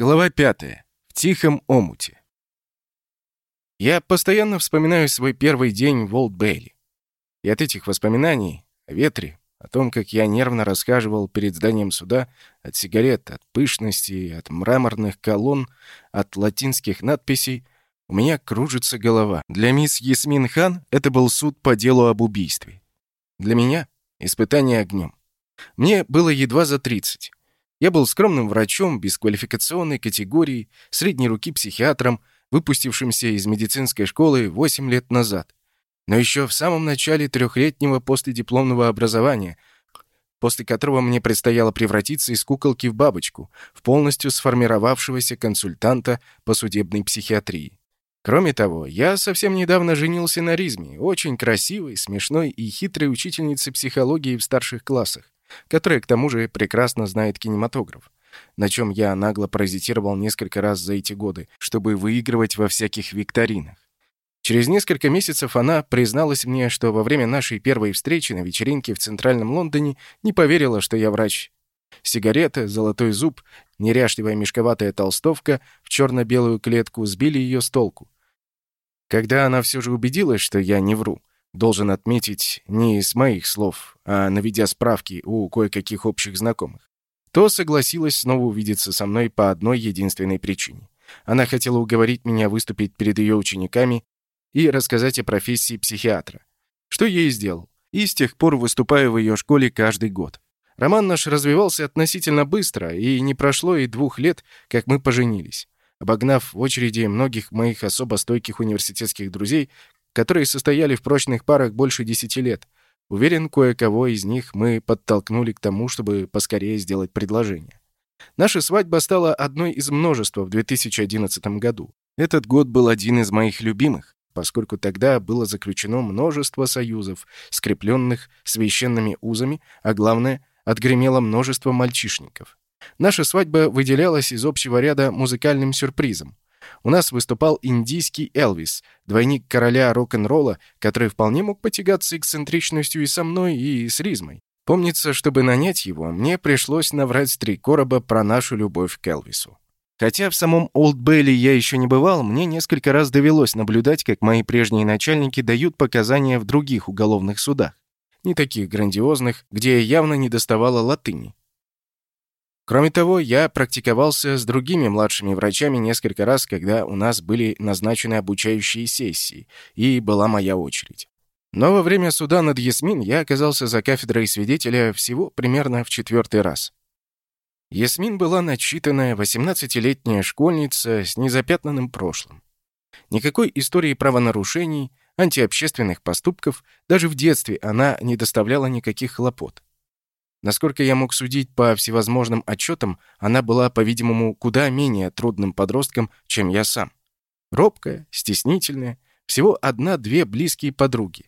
Глава пятая. В тихом омуте. Я постоянно вспоминаю свой первый день в Олд Бейли. И от этих воспоминаний о ветре, о том, как я нервно расхаживал перед зданием суда, от сигарет, от пышности, от мраморных колонн, от латинских надписей, у меня кружится голова. Для мисс Ясмин Хан это был суд по делу об убийстве. Для меня — испытание огнем. Мне было едва за 30. Я был скромным врачом без квалификационной категории, средней руки психиатром, выпустившимся из медицинской школы 8 лет назад но еще в самом начале трехлетнего последипломного образования, после которого мне предстояло превратиться из куколки в бабочку, в полностью сформировавшегося консультанта по судебной психиатрии. Кроме того, я совсем недавно женился на Ризме, очень красивой, смешной и хитрой учительнице психологии в старших классах, которая, к тому же, прекрасно знает кинематограф, на чем я нагло паразитировал несколько раз за эти годы, чтобы выигрывать во всяких викторинах. Через несколько месяцев она призналась мне, что во время нашей первой встречи на вечеринке в Центральном Лондоне не поверила, что я врач. Сигарета, золотой зуб, неряшливая мешковатая толстовка в черно-белую клетку сбили ее с толку. Когда она все же убедилась, что я не вру, должен отметить не из моих слов, а наведя справки у кое-каких общих знакомых, то согласилась снова увидеться со мной по одной единственной причине. Она хотела уговорить меня выступить перед ее учениками и рассказать о профессии психиатра. Что я и сделал. И с тех пор выступаю в ее школе каждый год. Роман наш развивался относительно быстро, и не прошло и двух лет, как мы поженились. Обогнав в очереди многих моих особо стойких университетских друзей, которые состояли в прочных парах больше десяти лет, уверен, кое-кого из них мы подтолкнули к тому, чтобы поскорее сделать предложение. Наша свадьба стала одной из множества в 2011 году. Этот год был один из моих любимых поскольку тогда было заключено множество союзов, скрепленных священными узами, а главное, отгремело множество мальчишников. Наша свадьба выделялась из общего ряда музыкальным сюрпризом. У нас выступал индийский Элвис, двойник короля рок-н-ролла, который вполне мог потягаться эксцентричностью и со мной, и с Ризмой. Помнится, чтобы нанять его, мне пришлось наврать три короба про нашу любовь к Элвису. Хотя в самом Олд Бейли я еще не бывал, мне несколько раз довелось наблюдать, как мои прежние начальники дают показания в других уголовных судах. Не таких грандиозных, где явно не доставало латыни. Кроме того, я практиковался с другими младшими врачами несколько раз, когда у нас были назначены обучающие сессии, и была моя очередь. Но во время суда над Ясмин я оказался за кафедрой свидетеля всего примерно в четвертый раз. Ясмин была начитанная 18-летняя школьница с незапятнанным прошлым. Никакой истории правонарушений, антиобщественных поступков, даже в детстве она не доставляла никаких хлопот. Насколько я мог судить по всевозможным отчетам, она была, по-видимому, куда менее трудным подростком, чем я сам. Робкая, стеснительная, всего одна-две близкие подруги.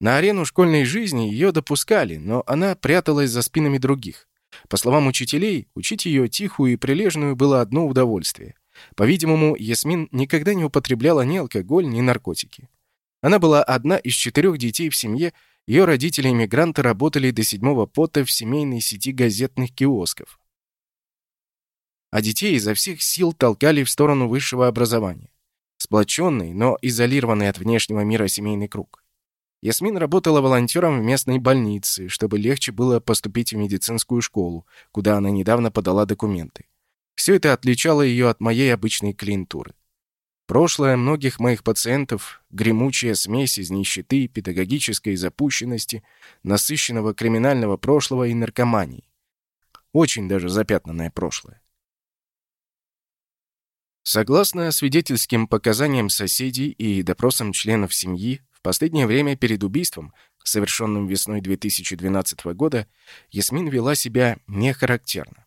На арену школьной жизни ее допускали, но она пряталась за спинами других. По словам учителей, учить ее тихую и прилежную было одно удовольствие. По-видимому, Ясмин никогда не употребляла ни алкоголь, ни наркотики. Она была одна из четырех детей в семье, ее родители-иммигранты работали до седьмого пота в семейной сети газетных киосков. А детей изо всех сил толкали в сторону высшего образования. Сплоченный, но изолированный от внешнего мира семейный круг. Ясмин работала волонтером в местной больнице, чтобы легче было поступить в медицинскую школу, куда она недавно подала документы. Все это отличало ее от моей обычной клиентуры. Прошлое многих моих пациентов — гремучая смесь из нищеты, педагогической запущенности, насыщенного криминального прошлого и наркомании. Очень даже запятнанное прошлое. Согласно свидетельским показаниям соседей и допросам членов семьи, последнее время перед убийством, совершенным весной 2012 года, Ясмин вела себя нехарактерно.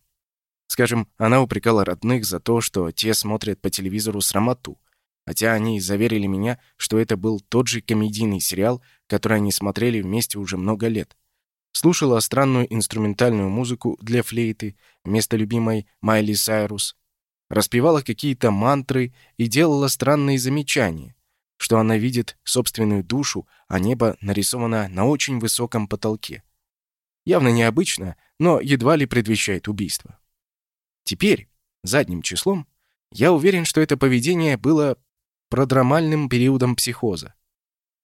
Скажем, она упрекала родных за то, что те смотрят по телевизору срамоту, хотя они заверили меня, что это был тот же комедийный сериал, который они смотрели вместе уже много лет. Слушала странную инструментальную музыку для флейты вместо любимой Майли Сайрус, распевала какие-то мантры и делала странные замечания, что она видит собственную душу, а небо нарисовано на очень высоком потолке. Явно необычно, но едва ли предвещает убийство. Теперь, задним числом, я уверен, что это поведение было продромальным периодом психоза.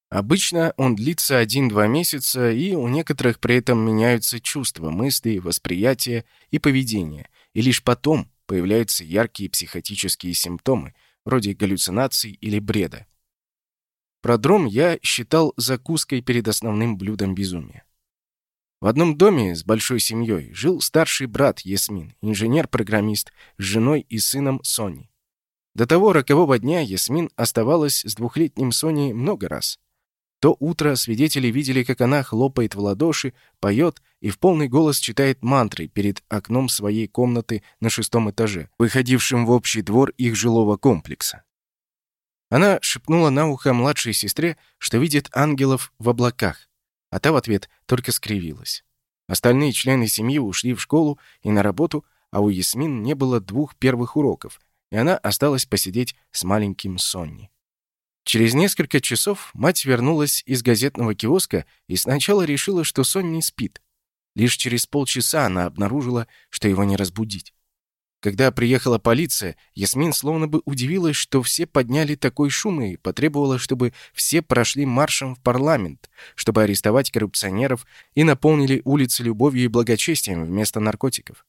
Обычно он длится 1-2 месяца, и у некоторых при этом меняются чувства, мысли, восприятие и поведение, и лишь потом появляются яркие психотические симптомы, вроде галлюцинаций или бреда. Продром я считал закуской перед основным блюдом безумия. В одном доме с большой семьей жил старший брат Ясмин, инженер-программист, с женой и сыном Сони. До того рокового дня Ясмин оставалась с двухлетним Соней много раз. То утро свидетели видели, как она хлопает в ладоши, поет и в полный голос читает мантры перед окном своей комнаты на шестом этаже, выходившим в общий двор их жилого комплекса. Она шепнула на ухо младшей сестре, что видит ангелов в облаках, а та в ответ только скривилась. Остальные члены семьи ушли в школу и на работу, а у Ясмин не было двух первых уроков, и она осталась посидеть с маленьким Сонни. Через несколько часов мать вернулась из газетного киоска и сначала решила, что Сонни спит. Лишь через полчаса она обнаружила, что его не разбудить. Когда приехала полиция, Ясмин словно бы удивилась, что все подняли такой шум и потребовала, чтобы все прошли маршем в парламент, чтобы арестовать коррупционеров и наполнили улицы любовью и благочестием вместо наркотиков.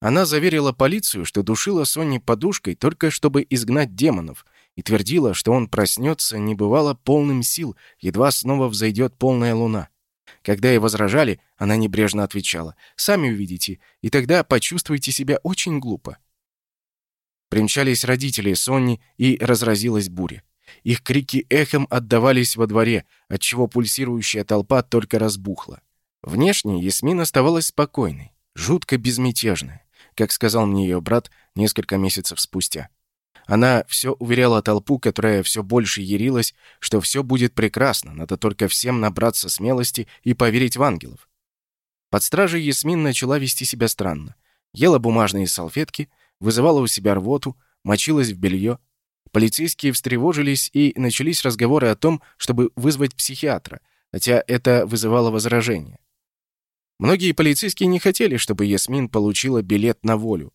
Она заверила полицию, что душила Сонни подушкой только чтобы изгнать демонов, и твердила, что он проснется небывало полным сил, едва снова взойдет полная луна. Когда ей возражали, она небрежно отвечала. «Сами увидите, и тогда почувствуете себя очень глупо». Примчались родители Сонни, и разразилась буря. Их крики эхом отдавались во дворе, отчего пульсирующая толпа только разбухла. Внешне Ясмин оставалась спокойной, жутко безмятежной, как сказал мне ее брат несколько месяцев спустя. Она все уверяла толпу, которая все больше ярилась, что все будет прекрасно, надо только всем набраться смелости и поверить в ангелов. Под стражей Ясмин начала вести себя странно. Ела бумажные салфетки, вызывала у себя рвоту, мочилась в белье. Полицейские встревожились, и начались разговоры о том, чтобы вызвать психиатра, хотя это вызывало возражения. Многие полицейские не хотели, чтобы Ясмин получила билет на волю.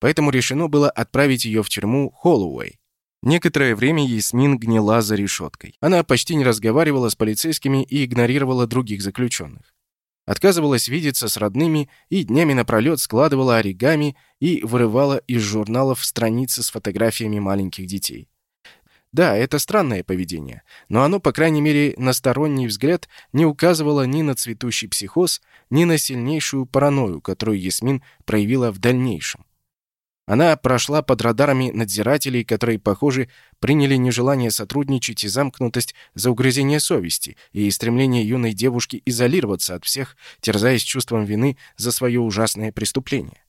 Поэтому решено было отправить ее в тюрьму Холлоуэй. Некоторое время Ясмин гнила за решеткой. Она почти не разговаривала с полицейскими и игнорировала других заключенных. Отказывалась видеться с родными и днями напролет складывала оригами и вырывала из журналов страницы с фотографиями маленьких детей. Да, это странное поведение, но оно, по крайней мере, на сторонний взгляд не указывало ни на цветущий психоз, ни на сильнейшую паранойю, которую Ясмин проявила в дальнейшем. Она прошла под радарами надзирателей, которые, похоже, приняли нежелание сотрудничать и замкнутость за угрызение совести и стремление юной девушки изолироваться от всех, терзаясь чувством вины за свое ужасное преступление.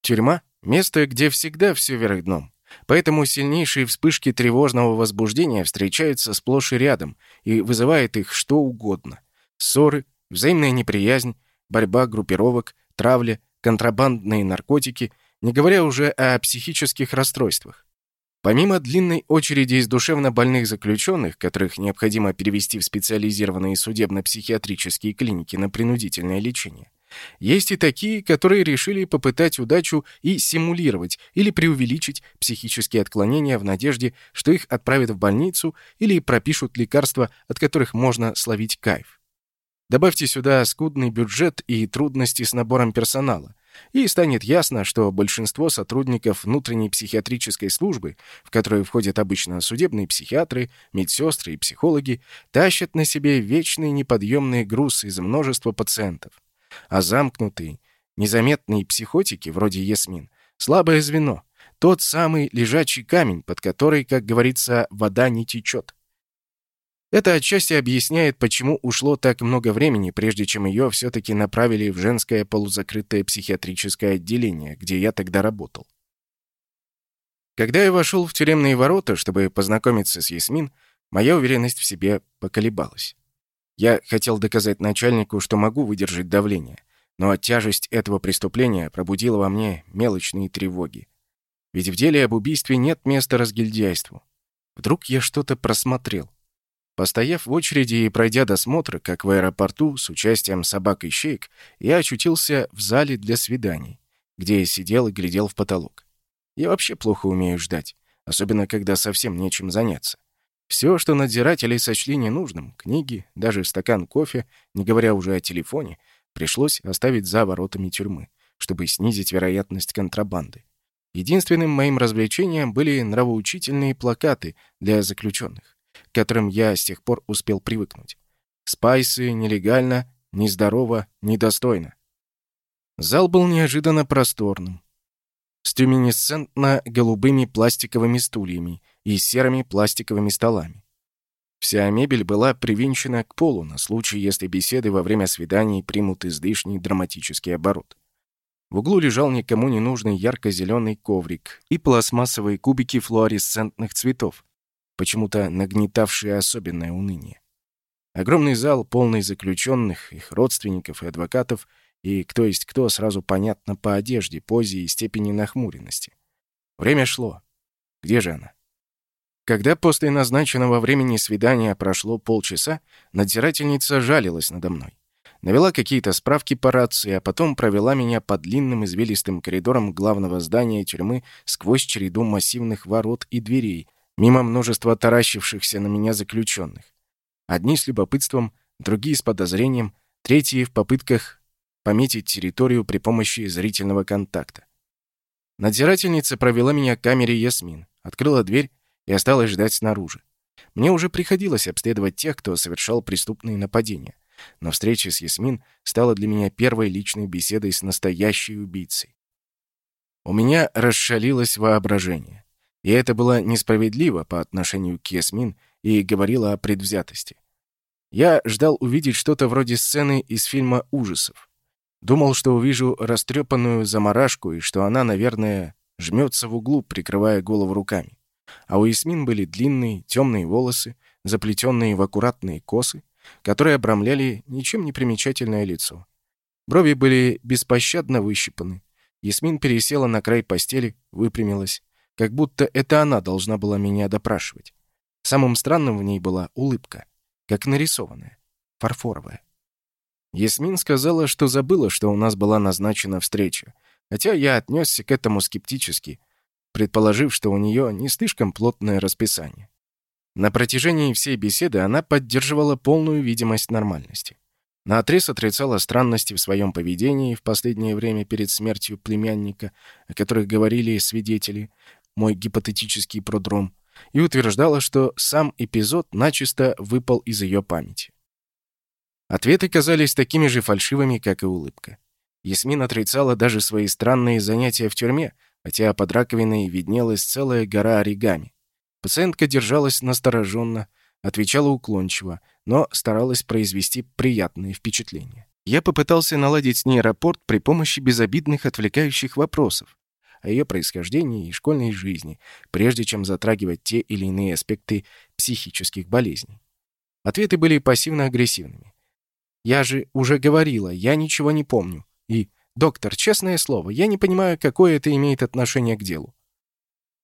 Тюрьма — место, где всегда все вверх дном. Поэтому сильнейшие вспышки тревожного возбуждения встречаются сплошь и рядом и вызывает их что угодно. Ссоры, взаимная неприязнь, борьба группировок, травля — контрабандные наркотики, не говоря уже о психических расстройствах. Помимо длинной очереди из душевно больных заключенных, которых необходимо перевести в специализированные судебно-психиатрические клиники на принудительное лечение, есть и такие, которые решили попытать удачу и симулировать или преувеличить психические отклонения в надежде, что их отправят в больницу или пропишут лекарства, от которых можно словить кайф. Добавьте сюда скудный бюджет и трудности с набором персонала, и станет ясно, что большинство сотрудников внутренней психиатрической службы, в которую входят обычно судебные психиатры, медсестры и психологи, тащат на себе вечный неподъемный груз из множества пациентов. А замкнутые, незаметные психотики, вроде Ясмин, слабое звено, тот самый лежачий камень, под который, как говорится, вода не течет. Это отчасти объясняет, почему ушло так много времени, прежде чем ее все-таки направили в женское полузакрытое психиатрическое отделение, где я тогда работал. Когда я вошел в тюремные ворота, чтобы познакомиться с Ясмин, моя уверенность в себе поколебалась. Я хотел доказать начальнику, что могу выдержать давление, но тяжесть этого преступления пробудила во мне мелочные тревоги. Ведь в деле об убийстве нет места разгильдяйству. Вдруг я что-то просмотрел. Постояв в очереди и пройдя досмотр, как в аэропорту, с участием собак и щейк, я очутился в зале для свиданий, где я сидел и глядел в потолок. Я вообще плохо умею ждать, особенно когда совсем нечем заняться. Все, что надзиратели сочли ненужным, книги, даже стакан кофе, не говоря уже о телефоне, пришлось оставить за воротами тюрьмы, чтобы снизить вероятность контрабанды. Единственным моим развлечением были нравоучительные плакаты для заключенных, к которым я с тех пор успел привыкнуть. Спайсы нелегально, нездорово, недостойно. Зал был неожиданно просторным, с люминесцентно-голубыми пластиковыми стульями и серыми пластиковыми столами. Вся мебель была привинчена к полу на случай, если беседы во время свиданий примут излишний драматический оборот. В углу лежал никому не нужный ярко-зеленый коврик и пластмассовые кубики флуоресцентных цветов, почему-то нагнетавшие особенное уныние. Огромный зал, полный заключенных, их родственников и адвокатов, и кто есть кто, сразу понятно по одежде, позе и степени нахмуренности. Время шло. Где же она? Когда после назначенного времени свидания прошло полчаса, надзирательница жалилась надо мной навела какие-то справки по рации, а потом провела меня по длинным извилистым коридорам главного здания тюрьмы сквозь череду массивных ворот и дверей, мимо множества таращившихся на меня заключенных. Одни с любопытством, другие с подозрением, третьи в попытках пометить территорию при помощи зрительного контакта. Надзирательница провела меня к камере Ясмин, открыла дверь и осталась ждать снаружи. Мне уже приходилось обследовать тех, кто совершал преступные нападения но встреча с Ясмин стала для меня первой личной беседой с настоящей убийцей. У меня расшалилось воображение. И это было несправедливо по отношению к Ясмин и говорило о предвзятости. Я ждал увидеть что-то вроде сцены из фильма ужасов. Думал, что увижу растрепанную заморашку и что она, наверное, жмется в углу, прикрывая голову руками. А у Ясмин были длинные темные волосы, заплетенные в аккуратные косы, которые обрамляли ничем не примечательное лицо. Брови были беспощадно выщипаны. Ясмин пересела на край постели, выпрямилась, как будто это она должна была меня допрашивать. Самым странным в ней была улыбка, как нарисованная, фарфоровая. Ясмин сказала, что забыла, что у нас была назначена встреча, хотя я отнесся к этому скептически, предположив, что у нее не слишком плотное расписание. На протяжении всей беседы она поддерживала полную видимость нормальности. Наотрез отрицала странности в своем поведении в последнее время перед смертью племянника, о которых говорили свидетели, мой гипотетический продром, и утверждала, что сам эпизод начисто выпал из ее памяти. Ответы казались такими же фальшивыми, как и улыбка. Ясмин отрицала даже свои странные занятия в тюрьме, хотя под раковиной виднелась целая гора оригами. Пациентка держалась настороженно, отвечала уклончиво, но старалась произвести приятные впечатления. Я попытался наладить с ней рапорт при помощи безобидных отвлекающих вопросов о ее происхождении и школьной жизни, прежде чем затрагивать те или иные аспекты психических болезней. Ответы были пассивно-агрессивными. «Я же уже говорила, я ничего не помню». «Доктор, честное слово, я не понимаю, какое это имеет отношение к делу.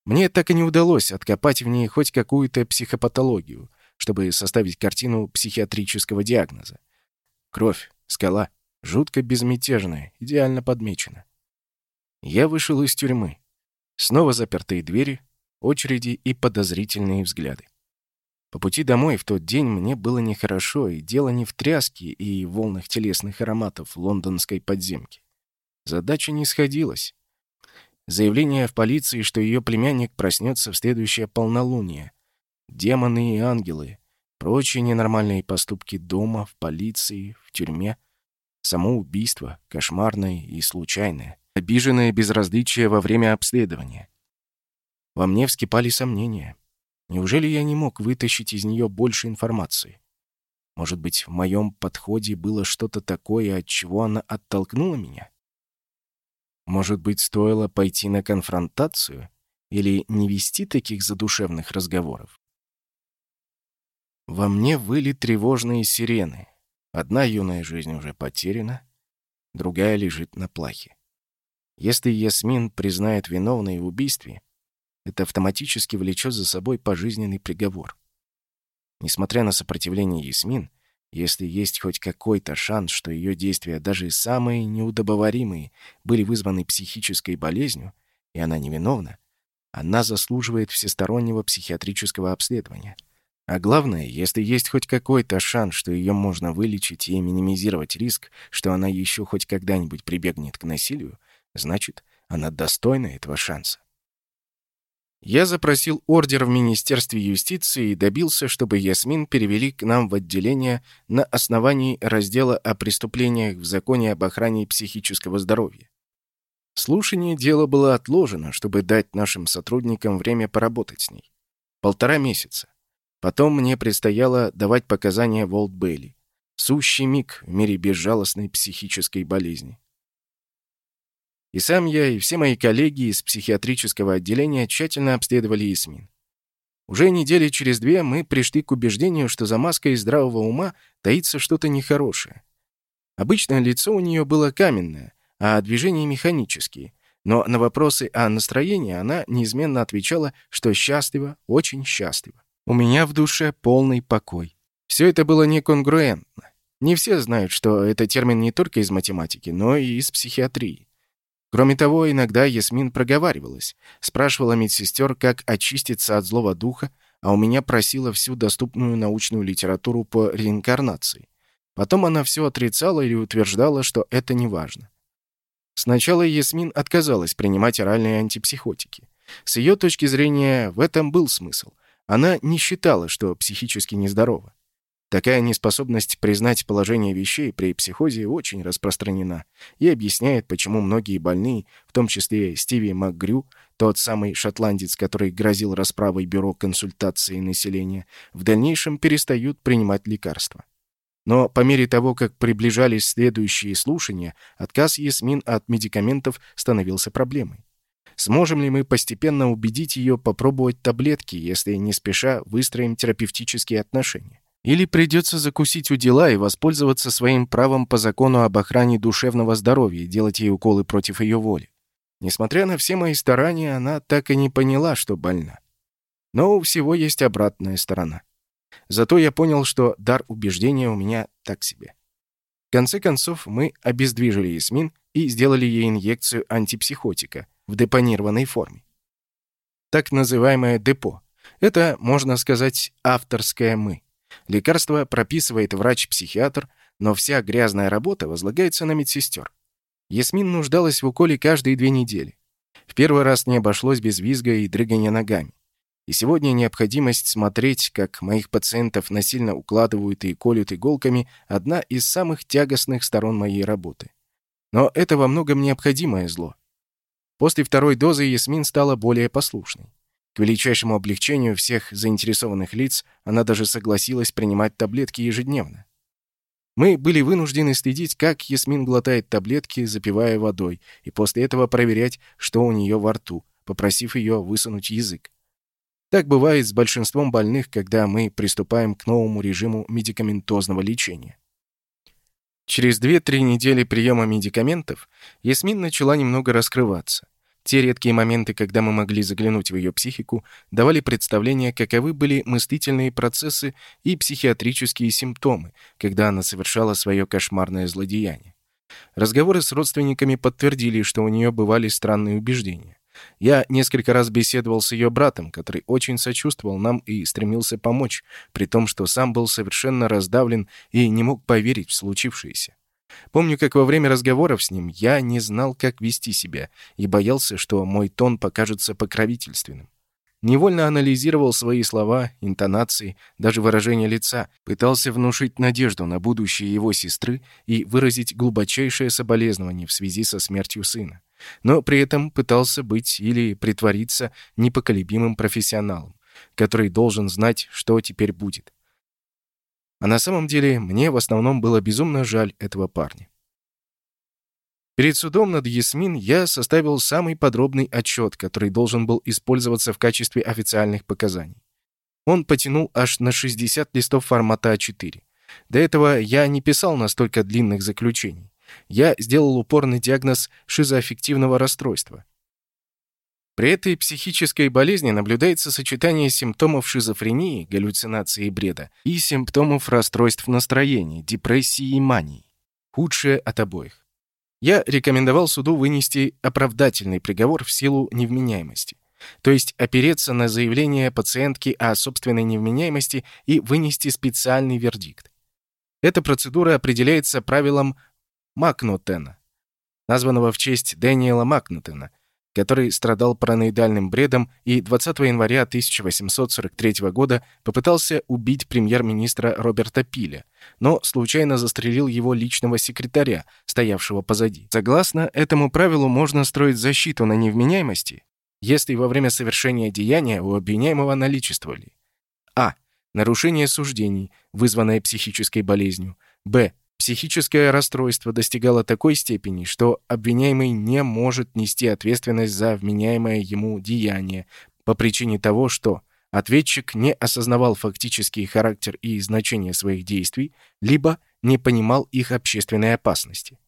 Мне так и не удалось откопать в ней хоть какую-то психопатологию, чтобы составить картину психиатрического диагноза. Кровь, скала, жутко безмятежная, идеально подмечена. Я вышел из тюрьмы. Снова запертые двери, очереди и подозрительные взгляды. По пути домой в тот день мне было нехорошо, и дело не в тряске и волнах телесных ароматов лондонской подземки. Задача не сходилась. Заявление в полиции, что ее племянник проснется в следующее полнолуние. Демоны и ангелы. Прочие ненормальные поступки дома, в полиции, в тюрьме. Само убийство, кошмарное и случайное. Обиженное безразличие во время обследования. Во мне вскипали сомнения. Неужели я не мог вытащить из нее больше информации? Может быть, в моем подходе было что-то такое, от чего она оттолкнула меня? Может быть, стоило пойти на конфронтацию или не вести таких задушевных разговоров? Во мне выли тревожные сирены. Одна юная жизнь уже потеряна, другая лежит на плахе. Если Ясмин признает виновной в убийстве, это автоматически влечет за собой пожизненный приговор. Несмотря на сопротивление Ясмин, Если есть хоть какой-то шанс, что ее действия, даже самые неудобоваримые, были вызваны психической болезнью, и она невиновна, она заслуживает всестороннего психиатрического обследования. А главное, если есть хоть какой-то шанс, что ее можно вылечить и минимизировать риск, что она еще хоть когда-нибудь прибегнет к насилию, значит, она достойна этого шанса. Я запросил ордер в Министерстве юстиции и добился, чтобы Ясмин перевели к нам в отделение на основании раздела о преступлениях в законе об охране психического здоровья. Слушание дела было отложено, чтобы дать нашим сотрудникам время поработать с ней. Полтора месяца. Потом мне предстояло давать показания Волт Бейли. Сущий миг в мире безжалостной психической болезни. И сам я, и все мои коллеги из психиатрического отделения тщательно обследовали Ясмин. Уже недели через две мы пришли к убеждению, что за маской здравого ума таится что-то нехорошее. Обычно лицо у нее было каменное, а движения механические, но на вопросы о настроении она неизменно отвечала, что счастлива, очень счастлива. У меня в душе полный покой. Все это было неконгруентно. Не все знают, что это термин не только из математики, но и из психиатрии. Кроме того, иногда Ясмин проговаривалась, спрашивала медсестер, как очиститься от злого духа, а у меня просила всю доступную научную литературу по реинкарнации. Потом она все отрицала или утверждала, что это не важно. Сначала Ясмин отказалась принимать оральные антипсихотики. С ее точки зрения в этом был смысл. Она не считала, что психически нездорова. Такая неспособность признать положение вещей при психозе очень распространена и объясняет, почему многие больные, в том числе Стиви МакГрю, тот самый шотландец, который грозил расправой бюро консультации населения, в дальнейшем перестают принимать лекарства. Но по мере того, как приближались следующие слушания, отказ Ясмин от медикаментов становился проблемой. Сможем ли мы постепенно убедить ее попробовать таблетки, если не спеша выстроим терапевтические отношения? Или придется закусить у дела и воспользоваться своим правом по закону об охране душевного здоровья и делать ей уколы против ее воли. Несмотря на все мои старания, она так и не поняла, что больна. Но у всего есть обратная сторона. Зато я понял, что дар убеждения у меня так себе. В конце концов, мы обездвижили Ясмин и сделали ей инъекцию антипсихотика в депонированной форме. Так называемое депо. Это, можно сказать, авторское «мы». Лекарство прописывает врач-психиатр, но вся грязная работа возлагается на медсестер. Ясмин нуждалась в уколе каждые две недели. В первый раз не обошлось без визга и дрыгания ногами. И сегодня необходимость смотреть, как моих пациентов насильно укладывают и колют иголками, одна из самых тягостных сторон моей работы. Но это во многом необходимое зло. После второй дозы Ясмин стала более послушной. К величайшему облегчению всех заинтересованных лиц она даже согласилась принимать таблетки ежедневно. Мы были вынуждены следить, как Ясмин глотает таблетки, запивая водой, и после этого проверять, что у нее во рту, попросив ее высунуть язык. Так бывает с большинством больных, когда мы приступаем к новому режиму медикаментозного лечения. Через 2-3 недели приема медикаментов Ясмин начала немного раскрываться. Те редкие моменты, когда мы могли заглянуть в ее психику, давали представление, каковы были мыслительные процессы и психиатрические симптомы, когда она совершала свое кошмарное злодеяние. Разговоры с родственниками подтвердили, что у нее бывали странные убеждения. Я несколько раз беседовал с ее братом, который очень сочувствовал нам и стремился помочь, при том, что сам был совершенно раздавлен и не мог поверить в случившееся. Помню, как во время разговоров с ним я не знал, как вести себя, и боялся, что мой тон покажется покровительственным. Невольно анализировал свои слова, интонации, даже выражение лица, пытался внушить надежду на будущее его сестры и выразить глубочайшее соболезнование в связи со смертью сына. Но при этом пытался быть или притвориться непоколебимым профессионалом, который должен знать, что теперь будет. А на самом деле мне в основном было безумно жаль этого парня. Перед судом над Ясмин я составил самый подробный отчет, который должен был использоваться в качестве официальных показаний. Он потянул аж на 60 листов формата А4. До этого я не писал настолько длинных заключений. Я сделал упорный диагноз шизоаффективного расстройства. При этой психической болезни наблюдается сочетание симптомов шизофрении, галлюцинации и бреда и симптомов расстройств настроения, депрессии и мании. Худшее от обоих. Я рекомендовал суду вынести оправдательный приговор в силу невменяемости, то есть опереться на заявление пациентки о собственной невменяемости и вынести специальный вердикт. Эта процедура определяется правилом Макнотена, названного в честь Дэниела Макнотена, который страдал параноидальным бредом и 20 января 1843 года попытался убить премьер-министра Роберта Пиля, но случайно застрелил его личного секретаря, стоявшего позади. Согласно этому правилу можно строить защиту на невменяемости, если во время совершения деяния у обвиняемого наличествовали а. Нарушение суждений, вызванное психической болезнью. Б. Психическое расстройство достигало такой степени, что обвиняемый не может нести ответственность за вменяемое ему деяние по причине того, что ответчик не осознавал фактический характер и значение своих действий, либо не понимал их общественной опасности.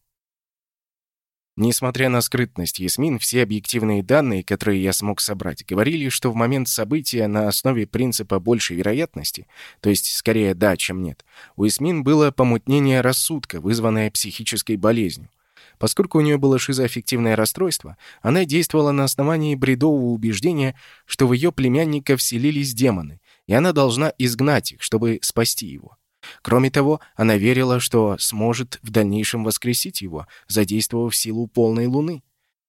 Несмотря на скрытность Ясмин, все объективные данные, которые я смог собрать, говорили, что в момент события на основе принципа большей вероятности, то есть скорее да, чем нет, у Ясмин было помутнение рассудка, вызванное психической болезнью. Поскольку у нее было шизоаффективное расстройство, она действовала на основании бредового убеждения, что в ее племянника вселились демоны, и она должна изгнать их, чтобы спасти его. Кроме того, она верила, что сможет в дальнейшем воскресить его, задействовав силу полной луны.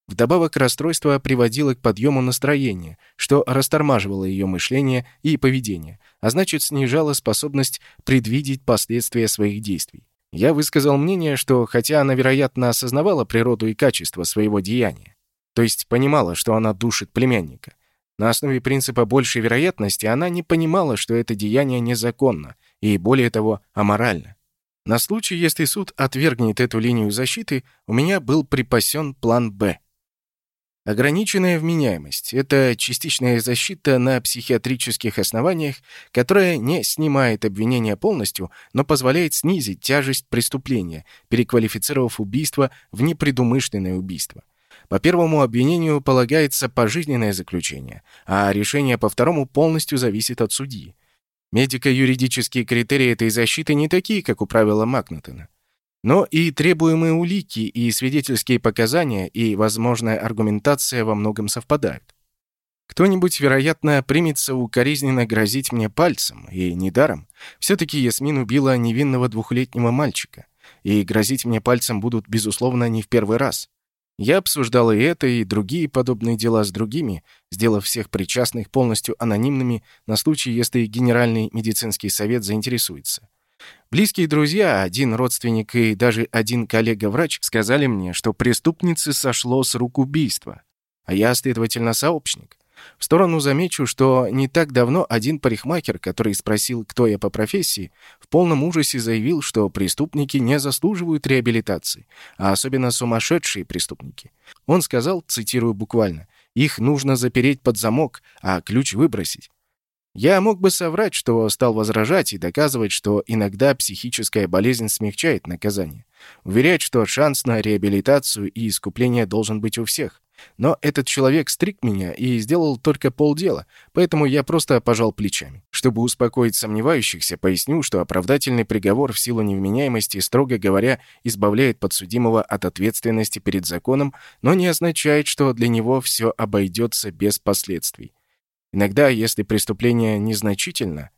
Вдобавок, расстройство приводило к подъему настроения, что растормаживало ее мышление и поведение, а значит, снижало способность предвидеть последствия своих действий. Я высказал мнение, что хотя она, вероятно, осознавала природу и качество своего деяния, то есть понимала, что она душит племянника, на основе принципа большей вероятности она не понимала, что это деяние незаконно и, более того, аморально. На случай, если суд отвергнет эту линию защиты, у меня был припасен план «Б». Ограниченная вменяемость – это частичная защита на психиатрических основаниях, которая не снимает обвинения полностью, но позволяет снизить тяжесть преступления, переквалифицировав убийство в непредумышленное убийство. По первому обвинению полагается пожизненное заключение, а решение по второму полностью зависит от судьи. Медико-юридические критерии этой защиты не такие, как у правила Макнатона. Но и требуемые улики, и свидетельские показания, и возможная аргументация во многом совпадают. Кто-нибудь, вероятно, примется укоризненно грозить мне пальцем, и недаром. Все-таки Ясмин убила невинного двухлетнего мальчика, и грозить мне пальцем будут, безусловно, не в первый раз. Я обсуждал и это, и другие подобные дела с другими, сделав всех причастных полностью анонимными на случай, если Генеральный медицинский совет заинтересуется. Близкие друзья, один родственник и даже один коллега-врач сказали мне, что преступнице сошло с рук убийства, а я, следовательно, сообщник. В сторону замечу, что не так давно один парикмахер, который спросил, кто я по профессии, в полном ужасе заявил, что преступники не заслуживают реабилитации, а особенно сумасшедшие преступники. Он сказал, цитирую буквально, «Их нужно запереть под замок, а ключ выбросить». Я мог бы соврать, что стал возражать и доказывать, что иногда психическая болезнь смягчает наказание. Уверять, что шанс на реабилитацию и искупление должен быть у всех. Но этот человек стриг меня и сделал только полдела, поэтому я просто пожал плечами. Чтобы успокоить сомневающихся, поясню, что оправдательный приговор в силу невменяемости, строго говоря, избавляет подсудимого от ответственности перед законом, но не означает, что для него все обойдется без последствий. Иногда, если преступление незначительно,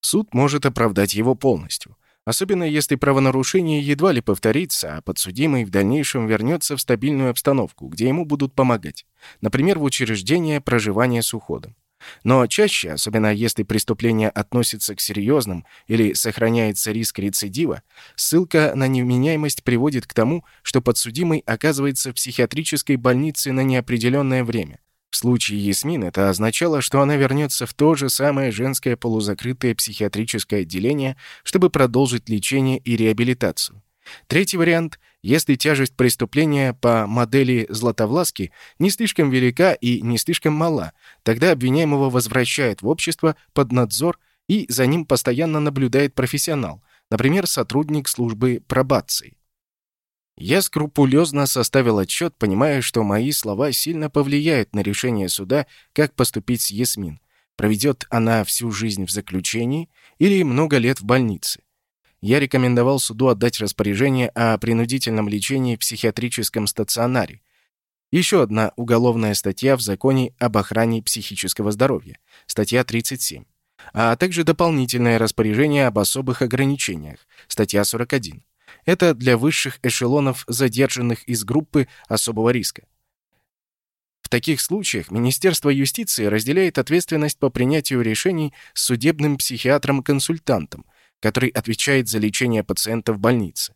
суд может оправдать его полностью особенно если правонарушение едва ли повторится, а подсудимый в дальнейшем вернется в стабильную обстановку, где ему будут помогать, например, в учреждение проживания с уходом. Но чаще, особенно если преступление относится к серьезным или сохраняется риск рецидива, ссылка на невменяемость приводит к тому, что подсудимый оказывается в психиатрической больнице на неопределенное время, в случае Ясмин это означало, что она вернется в то же самое женское полузакрытое психиатрическое отделение, чтобы продолжить лечение и реабилитацию. Третий вариант – если тяжесть преступления по модели Златовласки не слишком велика и не слишком мала, тогда обвиняемого возвращают в общество под надзор и за ним постоянно наблюдает профессионал, например, сотрудник службы пробации. Я скрупулезно составил отчет, понимая, что мои слова сильно повлияют на решение суда, как поступить с Ясмин. Проведет она всю жизнь в заключении или много лет в больнице. Я рекомендовал суду отдать распоряжение о принудительном лечении в психиатрическом стационаре. Еще одна уголовная статья в законе об охране психического здоровья, статья 37, а также дополнительное распоряжение об особых ограничениях, статья 41. Это для высших эшелонов, задержанных из группы особого риска. В таких случаях Министерство юстиции разделяет ответственность по принятию решений с судебным психиатром-консультантом, который отвечает за лечение пациента в больнице.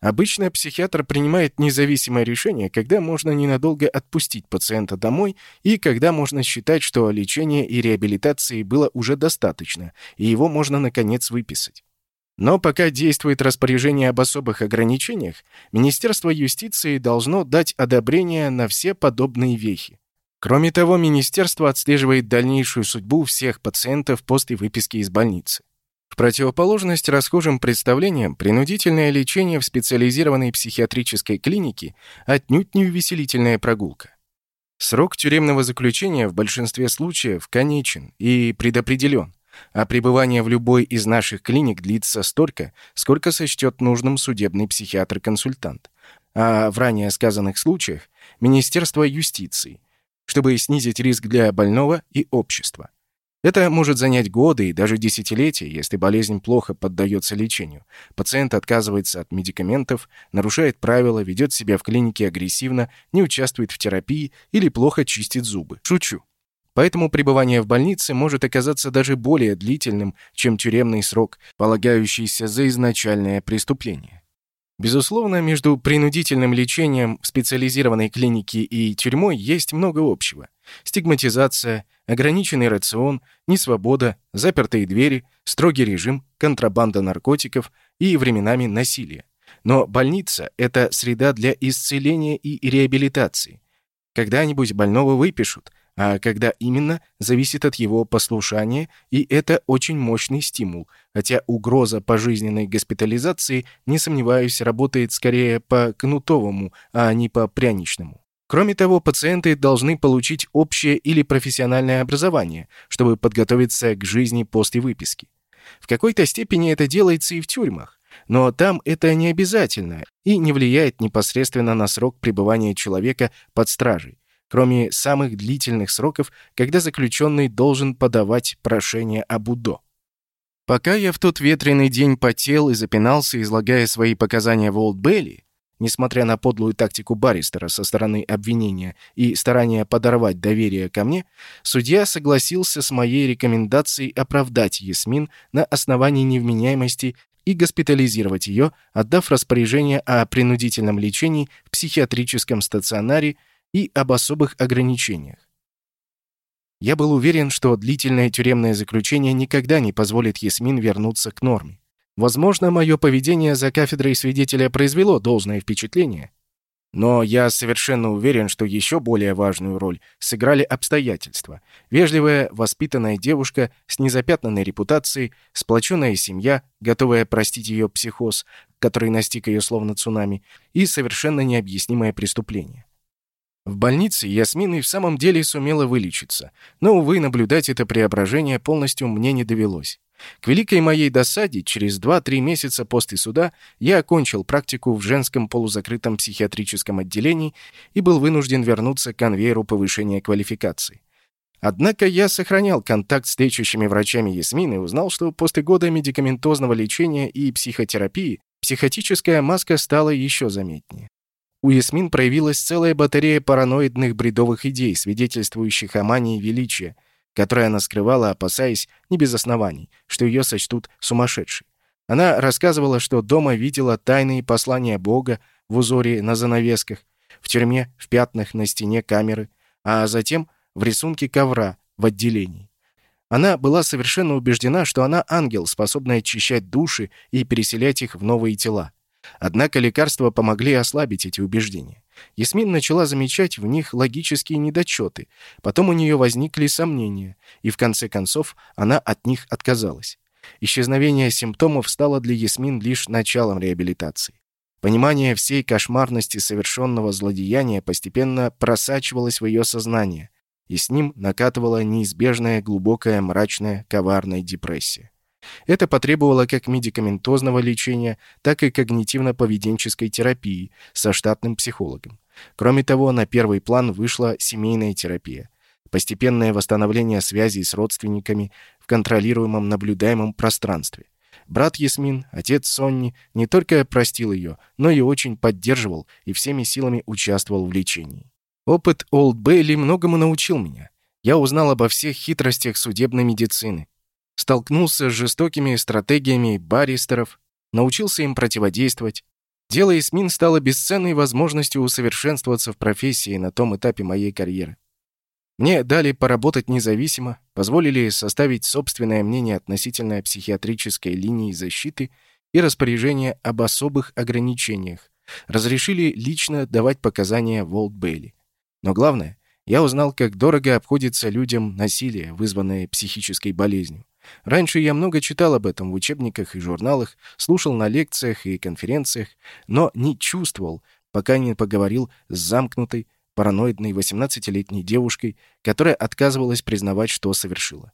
Обычно психиатр принимает независимое решение, когда можно ненадолго отпустить пациента домой и когда можно считать, что лечения и реабилитации было уже достаточно, и его можно, наконец, выписать. Но пока действует распоряжение об особых ограничениях, Министерство юстиции должно дать одобрение на все подобные вехи. Кроме того, Министерство отслеживает дальнейшую судьбу всех пациентов после выписки из больницы. В противоположность расхожим представлениям, принудительное лечение в специализированной психиатрической клинике отнюдь не увеселительная прогулка. Срок тюремного заключения в большинстве случаев конечен и предопределен а пребывание в любой из наших клиник длится столько, сколько сочтет нужным судебный психиатр-консультант, а в ранее сказанных случаях – Министерство юстиции, чтобы снизить риск для больного и общества. Это может занять годы и даже десятилетия, если болезнь плохо поддается лечению. Пациент отказывается от медикаментов, нарушает правила, ведет себя в клинике агрессивно, не участвует в терапии или плохо чистит зубы. Шучу. Поэтому пребывание в больнице может оказаться даже более длительным, чем тюремный срок, полагающийся за изначальное преступление. Безусловно, между принудительным лечением в специализированной клинике и тюрьмой есть много общего. Стигматизация, ограниченный рацион, несвобода, запертые двери, строгий режим, контрабанда наркотиков и временами насилие. Но больница – это среда для исцеления и реабилитации. Когда-нибудь больного выпишут, а когда именно, зависит от его послушания, и это очень мощный стимул, хотя угроза пожизненной госпитализации, не сомневаюсь, работает скорее по кнутовому, а не по пряничному. Кроме того, пациенты должны получить общее или профессиональное образование, чтобы подготовиться к жизни после выписки. В какой-то степени это делается и в тюрьмах, но там это не обязательно и не влияет непосредственно на срок пребывания человека под стражей кроме самых длительных сроков, когда заключенный должен подавать прошение об УДО. Пока я в тот ветреный день потел и запинался, излагая свои показания в Олд-Белли, несмотря на подлую тактику Барристера со стороны обвинения и старание подорвать доверие ко мне, судья согласился с моей рекомендацией оправдать Ясмин на основании невменяемости и госпитализировать ее, отдав распоряжение о принудительном лечении в психиатрическом стационаре и об особых ограничениях. Я был уверен, что длительное тюремное заключение никогда не позволит Ясмин вернуться к норме. Возможно, мое поведение за кафедрой свидетеля произвело должное впечатление, но я совершенно уверен, что еще более важную роль сыграли обстоятельства. Вежливая, воспитанная девушка с незапятнанной репутацией, сплоченная семья, готовая простить ее психоз, который настиг ее словно цунами, и совершенно необъяснимое преступление. В больнице Ясмин и в самом деле сумела вылечиться, но, увы, наблюдать это преображение полностью мне не довелось. К великой моей досаде, через 2-3 месяца после суда я окончил практику в женском полузакрытом психиатрическом отделении и был вынужден вернуться к конвейеру повышения квалификации. Однако я сохранял контакт с лечащими врачами Ясмин и узнал, что после года медикаментозного лечения и психотерапии психотическая маска стала еще заметнее. У Ясмин проявилась целая батарея параноидных бредовых идей, свидетельствующих о мании величия, которую она скрывала, опасаясь, не без оснований, что ее сочтут сумасшедшей. Она рассказывала, что дома видела тайные послания Бога в узоре на занавесках, в тюрьме, в пятнах на стене камеры, а затем в рисунке ковра в отделении. Она была совершенно убеждена, что она ангел, способный очищать души и переселять их в новые тела. Однако лекарства помогли ослабить эти убеждения. Ясмин начала замечать в них логические недочеты, потом у нее возникли сомнения, и в конце концов она от них отказалась. Исчезновение симптомов стало для Ясмин лишь началом реабилитации. Понимание всей кошмарности совершенного злодеяния постепенно просачивалось в ее сознание, и с ним накатывала неизбежная глубокая мрачная коварная депрессия. Это потребовало как медикаментозного лечения, так и когнитивно-поведенческой терапии со штатным психологом. Кроме того, на первый план вышла семейная терапия. Постепенное восстановление связей с родственниками в контролируемом наблюдаемом пространстве. Брат Ясмин, отец Сонни, не только простил ее, но и очень поддерживал и всеми силами участвовал в лечении. Опыт Олд Бейли многому научил меня. Я узнал обо всех хитростях судебной медицины, столкнулся с жестокими стратегиями баристеров, научился им противодействовать. Дело Эсмин стало бесценной возможностью усовершенствоваться в профессии на том этапе моей карьеры. Мне дали поработать независимо, позволили составить собственное мнение относительно психиатрической линии защиты и распоряжения об особых ограничениях, разрешили лично давать показания Волт Бейли. Но главное, я узнал, как дорого обходится людям насилие, вызванное психической болезнью. Раньше я много читал об этом в учебниках и журналах, слушал на лекциях и конференциях, но не чувствовал, пока не поговорил с замкнутой, параноидной 18-летней девушкой, которая отказывалась признавать, что совершила.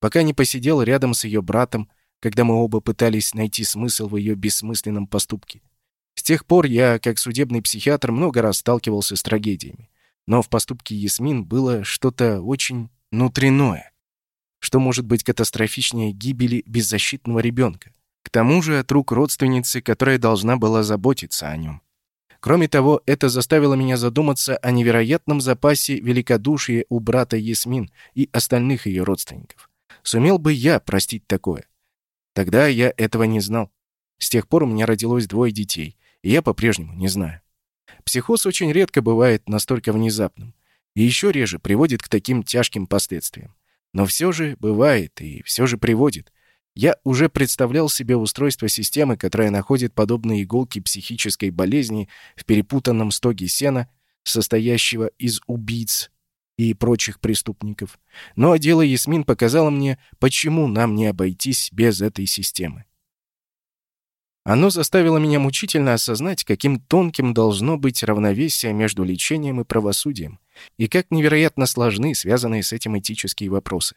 Пока не посидел рядом с ее братом, когда мы оба пытались найти смысл в ее бессмысленном поступке. С тех пор я, как судебный психиатр, много раз сталкивался с трагедиями. Но в поступке Ясмин было что-то очень внутреннее что может быть катастрофичнее гибели беззащитного ребенка. К тому же от рук родственницы, которая должна была заботиться о нем. Кроме того, это заставило меня задуматься о невероятном запасе великодушия у брата Ясмин и остальных ее родственников. Сумел бы я простить такое? Тогда я этого не знал. С тех пор у меня родилось двое детей, и я по-прежнему не знаю. Психоз очень редко бывает настолько внезапным, и еще реже приводит к таким тяжким последствиям. Но все же бывает и все же приводит. Я уже представлял себе устройство системы, которая находит подобные иголки психической болезни в перепутанном стоге сена, состоящего из убийц и прочих преступников. Но дело Ясмин показало мне, почему нам не обойтись без этой системы. Оно заставило меня мучительно осознать, каким тонким должно быть равновесие между лечением и правосудием, и как невероятно сложны связанные с этим этические вопросы.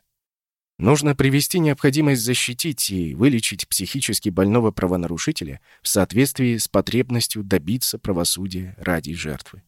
Нужно привести необходимость защитить и вылечить психически больного правонарушителя в соответствии с потребностью добиться правосудия ради жертвы.